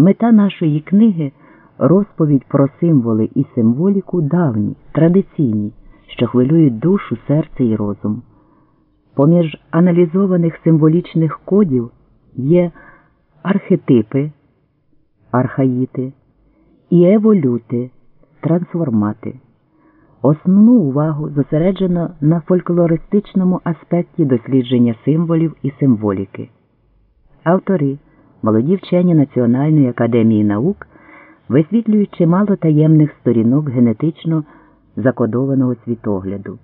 Мета нашої книги розповідь про символи і символіку давні, традиційні, що хвилюють душу, серце і розум. Поміж аналізованих символічних кодів є архетипи, архаїти і еволюти, трансформати. Основну увагу зосереджено на фольклористичному аспекті дослідження символів і символіки. Автори, молоді вчені Національної академії наук, висвітлюють чимало таємних сторінок генетично закодованого світогляду.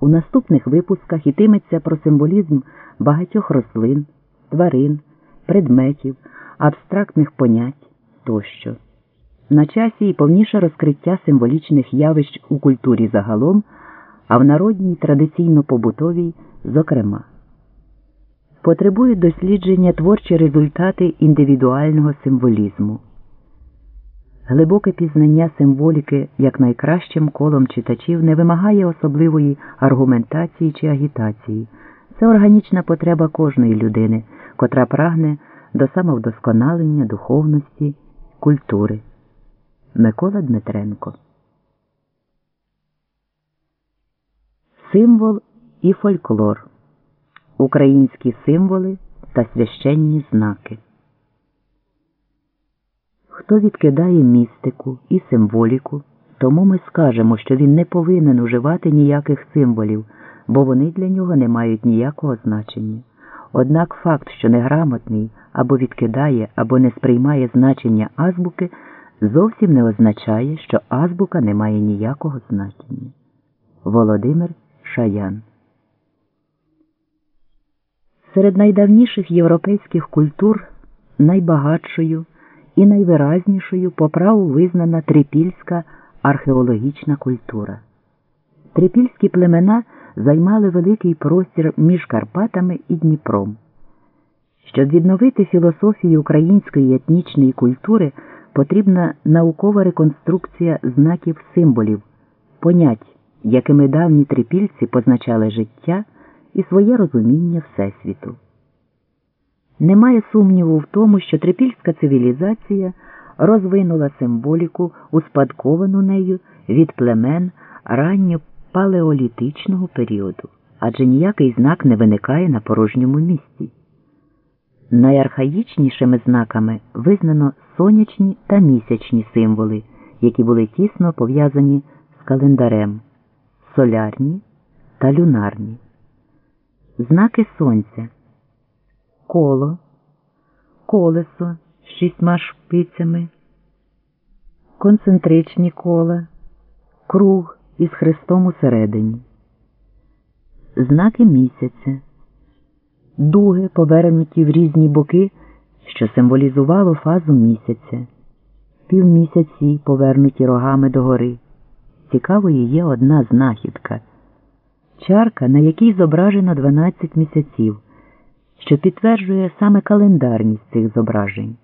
У наступних випусках йтиметься про символізм багатьох рослин, тварин, предметів, абстрактних понять тощо. На часі і повніше розкриття символічних явищ у культурі загалом, а в народній традиційно побутовій, зокрема. Потребують дослідження творчі результати індивідуального символізму. Глибоке пізнання символіки як найкращим колом читачів не вимагає особливої аргументації чи агітації. Це органічна потреба кожної людини, котра прагне до самовдосконалення духовності, культури. Микола Дмитренко Символ і фольклор Українські символи та священні знаки. Хто відкидає містику і символіку, тому ми скажемо, що він не повинен уживати ніяких символів, бо вони для нього не мають ніякого значення. Однак факт, що неграмотний або відкидає, або не сприймає значення азбуки, зовсім не означає, що азбука не має ніякого значення. Володимир Шаян Серед найдавніших європейських культур найбагатшою і найвиразнішою по праву визнана трипільська археологічна культура. Трипільські племена займали великий простір між Карпатами і Дніпром. Щоб відновити філософію української етнічної культури, потрібна наукова реконструкція знаків символів, понять, якими давні трипільці позначали життя і своє розуміння Всесвіту. Немає сумніву в тому, що трипільська цивілізація розвинула символіку, успадковану нею від племен ранньопалеолітичного періоду, адже ніякий знак не виникає на порожньому місці. Найархаїчнішими знаками визнано сонячні та місячні символи, які були тісно пов'язані з календарем, солярні та люнарні. Знаки сонця. Коло, колесо з шістьма шпицями, концентричні кола, круг із хрестом усередині, знаки місяця, дуги, повернуті в різні боки, що символізувало фазу місяця, півмісяці, повернуті рогами догори. Цікавою є одна знахідка чарка, на якій зображено 12 місяців що підтверджує саме календарність цих зображень.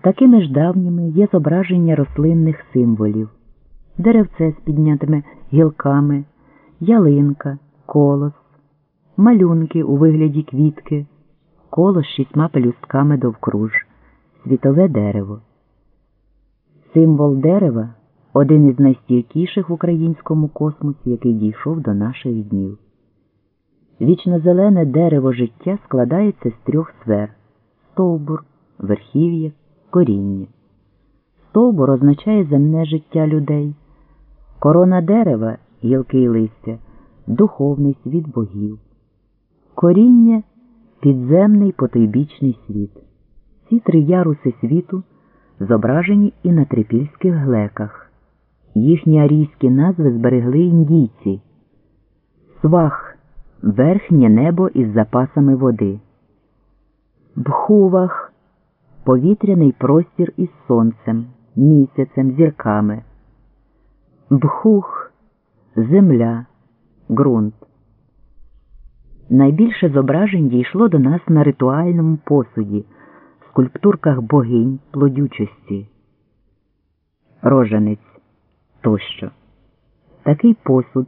Такими ж давніми є зображення рослинних символів, деревце з піднятими гілками, ялинка, колос, малюнки у вигляді квітки, коло з шістьма пелюстками довкруж, світове дерево. Символ дерева один із найстійкіших в українському космосі, який дійшов до наших днів. Вічнозелене дерево життя складається з трьох сфер стовбур, верхів'я, коріння. Стовбур означає земне життя людей, корона дерева, гілки і листя, духовний світ богів, коріння підземний потойбічний світ. Ці три яруси світу зображені і на трипільських глеках. Їхні арійські назви зберегли індійці. Свах верхнє небо із запасами води. Бхувах повітряний простір із сонцем, місяцем, зірками. Бхух земля, ґрунт. Найбільше зображень дійшло до нас на ритуальному посуді, скульптурках богинь плодючості, рожанець тощо. Такий посуд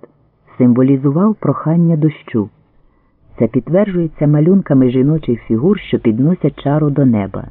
символізував прохання дощу. Це підтверджується малюнками жіночих фігур, що підносять чару до неба.